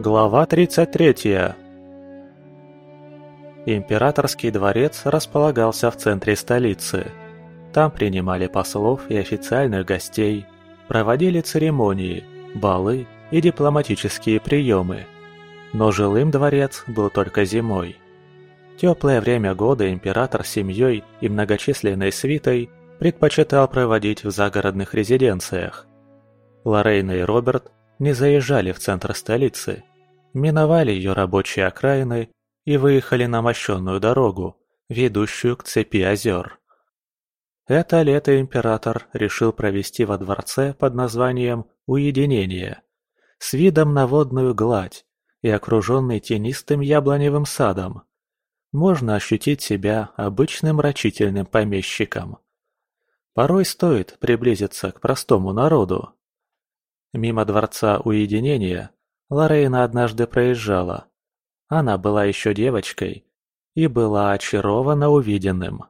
Глава 33 Императорский дворец располагался в центре столицы. Там принимали послов и официальных гостей, проводили церемонии, балы и дипломатические приемы. Но жилым дворец был только зимой. Теплое время года император с семьей и многочисленной свитой предпочитал проводить в загородных резиденциях. Лорейна и Роберт не заезжали в центр столицы, миновали ее рабочие окраины и выехали на мощенную дорогу, ведущую к цепи озер. Это лето император решил провести во дворце под названием «Уединение», с видом на водную гладь и окруженный тенистым яблоневым садом. Можно ощутить себя обычным рачительным помещиком. Порой стоит приблизиться к простому народу. Мимо дворца уединения Лорейна однажды проезжала. Она была еще девочкой и была очарована увиденным.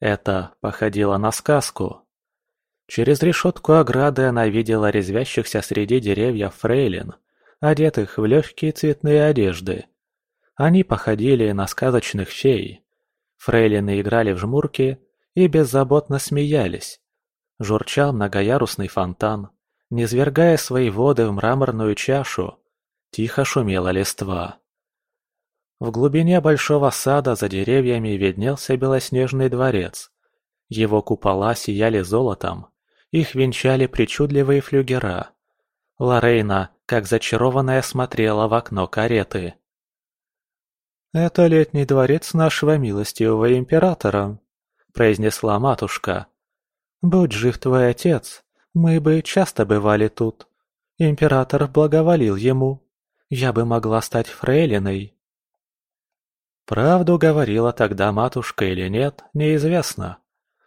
Это походило на сказку. Через решетку ограды она видела резвящихся среди деревьев фрейлин, одетых в легкие цветные одежды. Они походили на сказочных фей. Фрейлины играли в жмурки и беззаботно смеялись. Журчал многоярусный фонтан, низвергая свои воды в мраморную чашу. Тихо шумела листва. В глубине большого сада за деревьями виднелся белоснежный дворец. Его купола сияли золотом, их венчали причудливые флюгера. Лорейна, как зачарованная, смотрела в окно кареты. «Это летний дворец нашего милостивого императора», произнесла матушка. «Будь жив твой отец, мы бы часто бывали тут. Император благоволил ему. Я бы могла стать фрейлиной». Правду говорила тогда матушка или нет, неизвестно.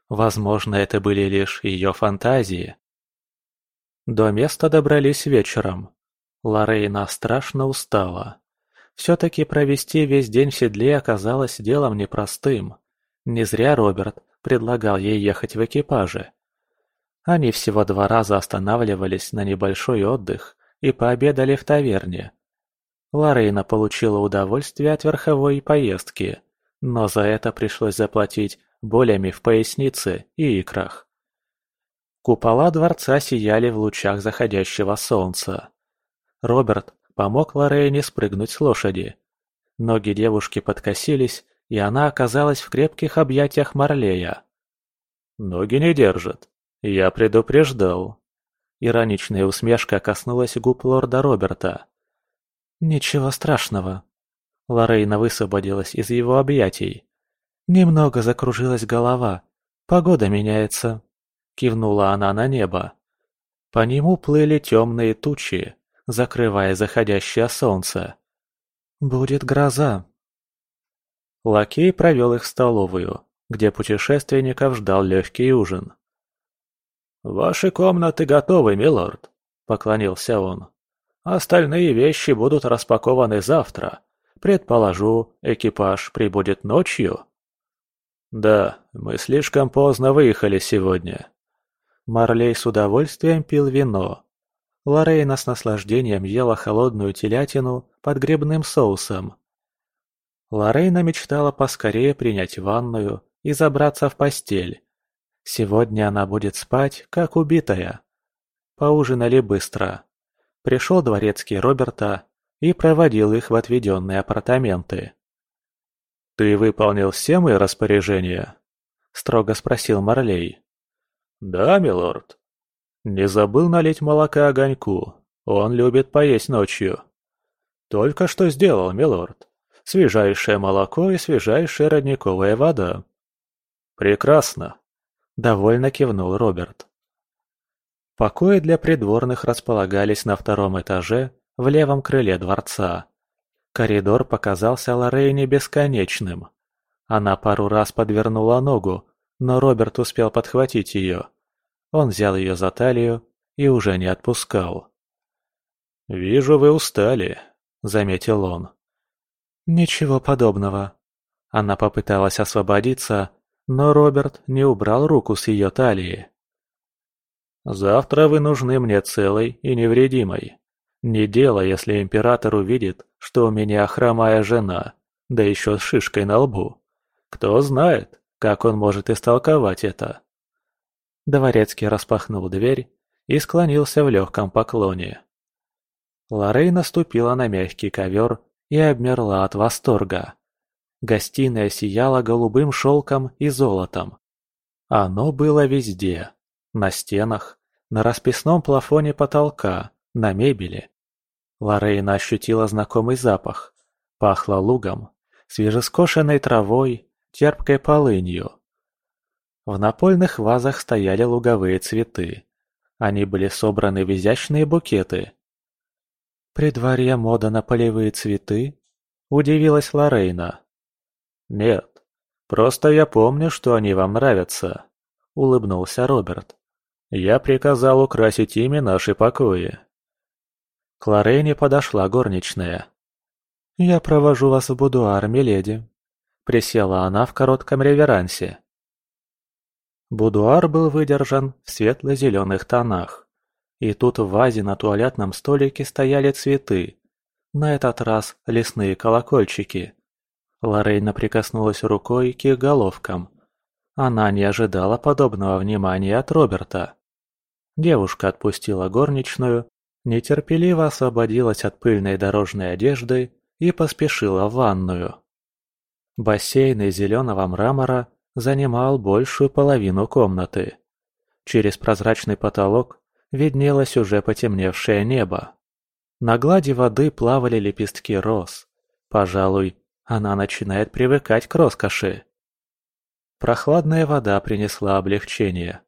Возможно, это были лишь ее фантазии. До места добрались вечером. Лорейна страшно устала. Все-таки провести весь день в седле оказалось делом непростым. Не зря Роберт предлагал ей ехать в экипаже. Они всего два раза останавливались на небольшой отдых и пообедали в таверне. Лорейна получила удовольствие от верховой поездки, но за это пришлось заплатить болями в пояснице и икрах. Купола дворца сияли в лучах заходящего солнца. Роберт помог Лорейне спрыгнуть с лошади. Ноги девушки подкосились, и она оказалась в крепких объятиях Марлея. «Ноги не держат. Я предупреждал». Ироничная усмешка коснулась губ лорда Роберта. «Ничего страшного». Лорейна высвободилась из его объятий. «Немного закружилась голова. Погода меняется», — кивнула она на небо. По нему плыли темные тучи, закрывая заходящее солнце. «Будет гроза», Лакей провел их в столовую, где путешественников ждал легкий ужин. «Ваши комнаты готовы, милорд», — поклонился он. «Остальные вещи будут распакованы завтра. Предположу, экипаж прибудет ночью?» «Да, мы слишком поздно выехали сегодня». Марлей с удовольствием пил вино. Лорейна с наслаждением ела холодную телятину под грибным соусом, Лорейна мечтала поскорее принять ванную и забраться в постель. Сегодня она будет спать, как убитая. Поужинали быстро. Пришел дворецкий Роберта и проводил их в отведенные апартаменты. «Ты выполнил все мои распоряжения?» – строго спросил Марлей. «Да, милорд». «Не забыл налить молока огоньку. Он любит поесть ночью». «Только что сделал, милорд свежайшее молоко и свежайшая родниковая вода. Прекрасно, довольно кивнул Роберт. Покои для придворных располагались на втором этаже в левом крыле дворца. Коридор показался Лорейне бесконечным. Она пару раз подвернула ногу, но Роберт успел подхватить ее. Он взял ее за талию и уже не отпускал. «Вижу, вы устали», — заметил он. «Ничего подобного». Она попыталась освободиться, но Роберт не убрал руку с ее талии. «Завтра вы нужны мне целой и невредимой. Не дело, если император увидит, что у меня хромая жена, да еще с шишкой на лбу. Кто знает, как он может истолковать это. Дворецкий распахнул дверь и склонился в легком поклоне. Лоррей наступила на мягкий ковер и обмерла от восторга. Гостиная сияла голубым шелком и золотом. Оно было везде. На стенах, на расписном плафоне потолка, на мебели. Лорейна ощутила знакомый запах. Пахло лугом, свежескошенной травой, терпкой полынью. В напольных вазах стояли луговые цветы. Они были собраны в изящные букеты. «При дворе мода на полевые цветы?» – удивилась Лорейна. «Нет, просто я помню, что они вам нравятся», – улыбнулся Роберт. «Я приказал украсить ими наши покои». К Лорейне подошла горничная. «Я провожу вас в будуар, миледи», – присела она в коротком реверансе. Будуар был выдержан в светло-зеленых тонах. И тут в вазе на туалетном столике стояли цветы. На этот раз лесные колокольчики. Лорейна прикоснулась рукой к их головкам. Она не ожидала подобного внимания от Роберта. Девушка отпустила горничную, нетерпеливо освободилась от пыльной дорожной одежды и поспешила в ванную. Бассейн из зеленого мрамора занимал большую половину комнаты. Через прозрачный потолок виднелось уже потемневшее небо. На глади воды плавали лепестки роз. Пожалуй, она начинает привыкать к роскоши. Прохладная вода принесла облегчение.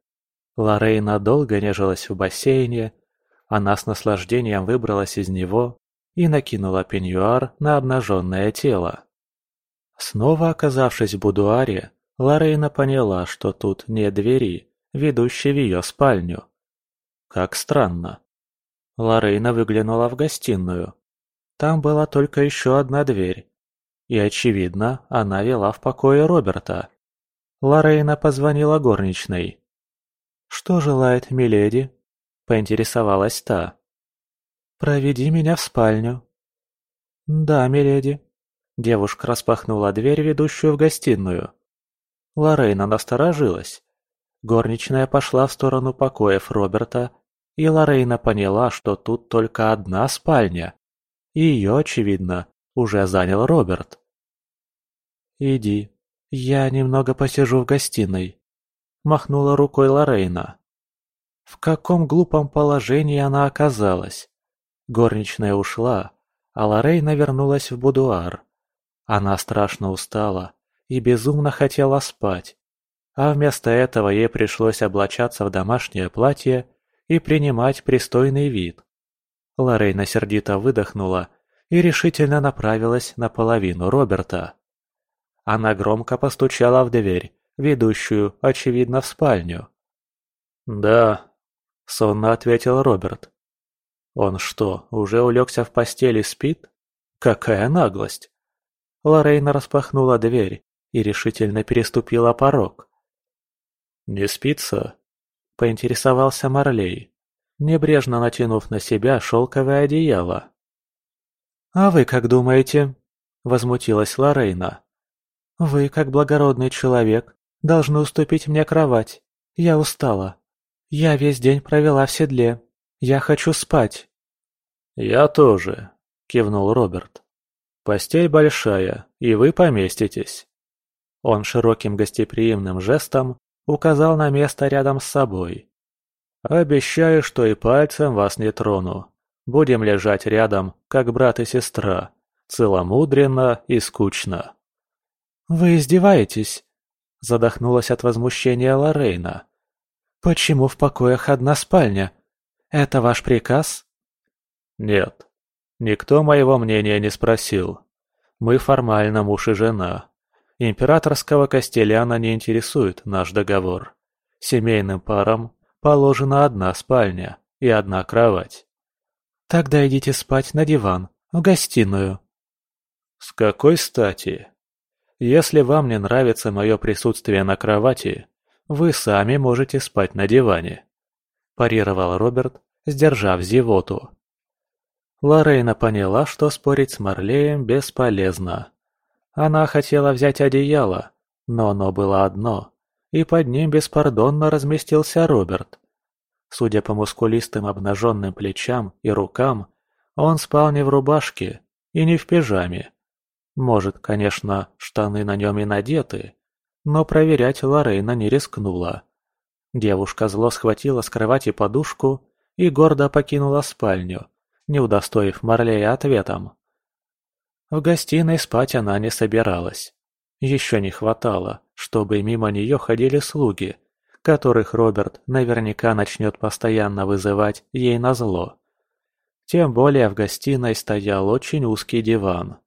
Лорейна долго нежилась в бассейне, она с наслаждением выбралась из него и накинула пеньюар на обнаженное тело. Снова оказавшись в будуаре, Лорейна поняла, что тут нет двери, ведущей в ее спальню. Как странно. Лорейна выглянула в гостиную. Там была только еще одна дверь, и, очевидно, она вела в покое Роберта. Лорейна позвонила горничной. «Что желает миледи?» – поинтересовалась та. «Проведи меня в спальню». «Да, миледи». Девушка распахнула дверь, ведущую в гостиную. Лорейна насторожилась. Горничная пошла в сторону покоев Роберта, и Лорейна поняла, что тут только одна спальня. Ее, очевидно, уже занял Роберт. «Иди, я немного посижу в гостиной», – махнула рукой Лорейна. В каком глупом положении она оказалась? Горничная ушла, а Лорейна вернулась в будуар. Она страшно устала и безумно хотела спать, а вместо этого ей пришлось облачаться в домашнее платье и принимать пристойный вид. Лорейна сердито выдохнула и решительно направилась на половину Роберта. Она громко постучала в дверь, ведущую, очевидно, в спальню. «Да», — сонно ответил Роберт. «Он что, уже улегся в постели и спит? Какая наглость!» Лорейна распахнула дверь и решительно переступила порог. «Не спится?» – поинтересовался Марлей, небрежно натянув на себя шелковое одеяло. «А вы как думаете?» – возмутилась Лорейна. «Вы, как благородный человек, должны уступить мне кровать. Я устала. Я весь день провела в седле. Я хочу спать». «Я тоже», – кивнул Роберт. «Постель большая, и вы поместитесь». Он широким гостеприимным жестом указал на место рядом с собой. «Обещаю, что и пальцем вас не трону. Будем лежать рядом, как брат и сестра, целомудренно и скучно». «Вы издеваетесь?» – задохнулась от возмущения Лорейна. «Почему в покоях одна спальня? Это ваш приказ?» «Нет. Никто моего мнения не спросил. Мы формально муж и жена. Императорского Костеляна не интересует наш договор. Семейным парам положена одна спальня и одна кровать. Тогда идите спать на диван, в гостиную. С какой стати? Если вам не нравится мое присутствие на кровати, вы сами можете спать на диване. Парировал Роберт, сдержав зевоту. Лорейна поняла, что спорить с Марлеем бесполезно. Она хотела взять одеяло, но оно было одно, и под ним беспардонно разместился Роберт. Судя по мускулистым обнаженным плечам и рукам, он спал не в рубашке и не в пижаме. Может, конечно, штаны на нем и надеты, но проверять Лорейна не рискнула. Девушка зло схватила с кровати подушку и гордо покинула спальню, не удостоив Марлея ответом. В гостиной спать она не собиралась. Еще не хватало, чтобы мимо нее ходили слуги, которых Роберт наверняка начнет постоянно вызывать ей назло. Тем более в гостиной стоял очень узкий диван.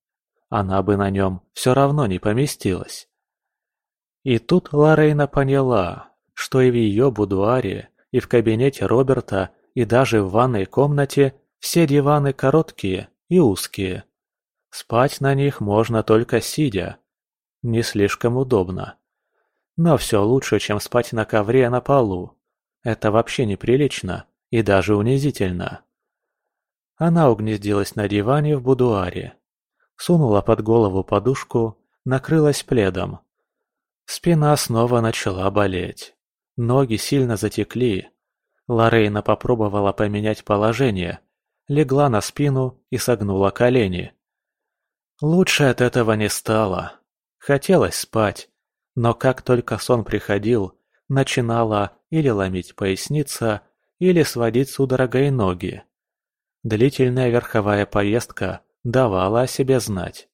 Она бы на нем все равно не поместилась. И тут Лорейна поняла, что и в ее будуаре, и в кабинете Роберта, и даже в ванной комнате все диваны короткие и узкие. Спать на них можно только сидя. Не слишком удобно. Но все лучше, чем спать на ковре на полу. Это вообще неприлично и даже унизительно. Она угнездилась на диване в будуаре. Сунула под голову подушку, накрылась пледом. Спина снова начала болеть. Ноги сильно затекли. Лорейна попробовала поменять положение, легла на спину и согнула колени. Лучше от этого не стало. Хотелось спать, но как только сон приходил, начинала или ломить поясница, или сводить судорогой ноги. Длительная верховая поездка давала о себе знать.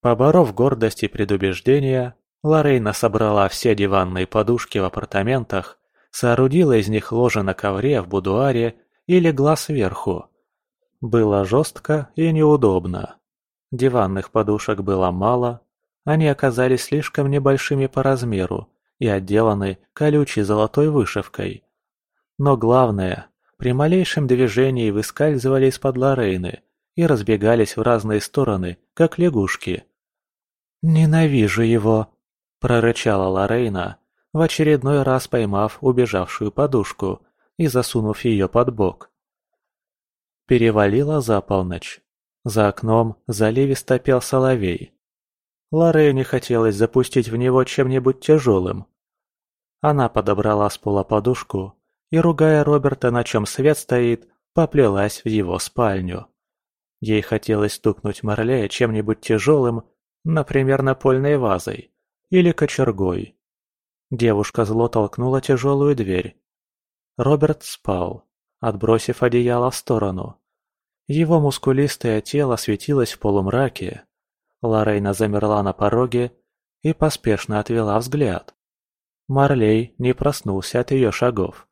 Поборов гордость и предубеждение, Лорейна собрала все диванные подушки в апартаментах, соорудила из них ложе на ковре в будуаре и легла сверху. Было жестко и неудобно. Диванных подушек было мало, они оказались слишком небольшими по размеру и отделаны колючей золотой вышивкой. Но главное, при малейшем движении выскальзывали из-под Лорейны и разбегались в разные стороны, как лягушки. «Ненавижу его!» – прорычала Лорейна, в очередной раз поймав убежавшую подушку и засунув ее под бок. Перевалила за полночь. За окном заливисто пел соловей. Лорейне хотелось запустить в него чем-нибудь тяжелым. Она подобрала с пола подушку и, ругая Роберта, на чем свет стоит, поплелась в его спальню. Ей хотелось стукнуть Марлея чем-нибудь тяжелым, например, напольной вазой или кочергой. Девушка зло толкнула тяжелую дверь. Роберт спал, отбросив одеяло в сторону. Его мускулистое тело светилось в полумраке. Лорейна замерла на пороге и поспешно отвела взгляд. Марлей не проснулся от ее шагов.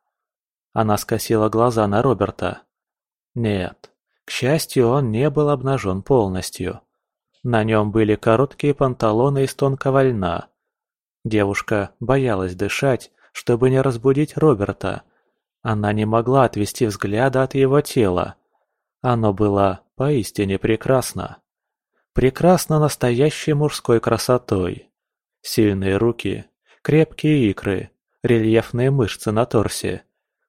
Она скосила глаза на Роберта. Нет, к счастью, он не был обнажен полностью. На нем были короткие панталоны из тонкого льна. Девушка боялась дышать, чтобы не разбудить Роберта. Она не могла отвести взгляда от его тела. Оно было поистине прекрасно. Прекрасно настоящей мужской красотой. Сильные руки, крепкие икры, рельефные мышцы на торсе,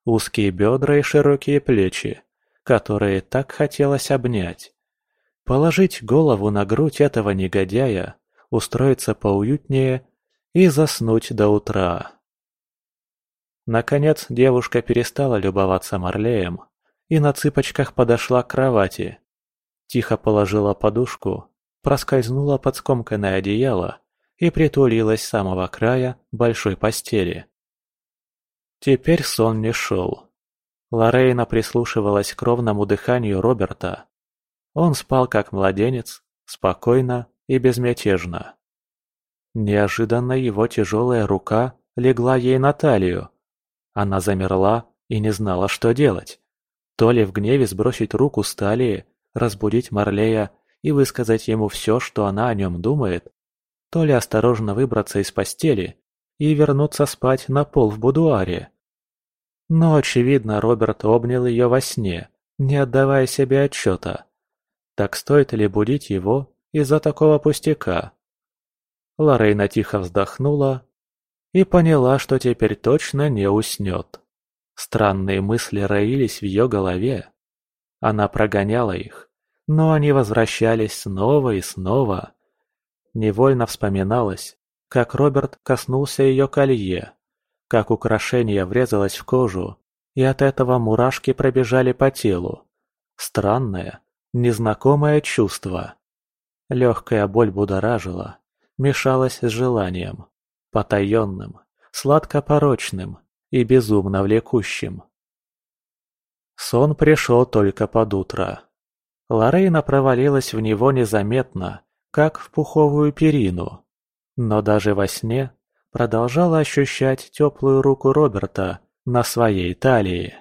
узкие бедра и широкие плечи, которые так хотелось обнять. Положить голову на грудь этого негодяя, устроиться поуютнее и заснуть до утра. Наконец девушка перестала любоваться Марлеем и на цыпочках подошла к кровати. Тихо положила подушку, проскользнула под скомканное одеяло и притулилась с самого края большой постели. Теперь сон не шел. Лорейна прислушивалась к ровному дыханию Роберта. Он спал как младенец, спокойно и безмятежно. Неожиданно его тяжелая рука легла ей на талию. Она замерла и не знала, что делать. То ли в гневе сбросить руку с талии, разбудить Марлея и высказать ему все, что она о нем думает, то ли осторожно выбраться из постели и вернуться спать на пол в будуаре. Но, очевидно, Роберт обнял ее во сне, не отдавая себе отчета. Так стоит ли будить его из-за такого пустяка? Лорейна тихо вздохнула и поняла, что теперь точно не уснет. Странные мысли роились в ее голове. Она прогоняла их, но они возвращались снова и снова. Невольно вспоминалось, как Роберт коснулся ее колье, как украшение врезалось в кожу, и от этого мурашки пробежали по телу. Странное, незнакомое чувство. Легкая боль будоражила, мешалась с желанием, потаенным, сладко-порочным и безумно влекущим. Сон пришел только под утро. Лорейна провалилась в него незаметно, как в пуховую перину. Но даже во сне продолжала ощущать теплую руку Роберта на своей талии.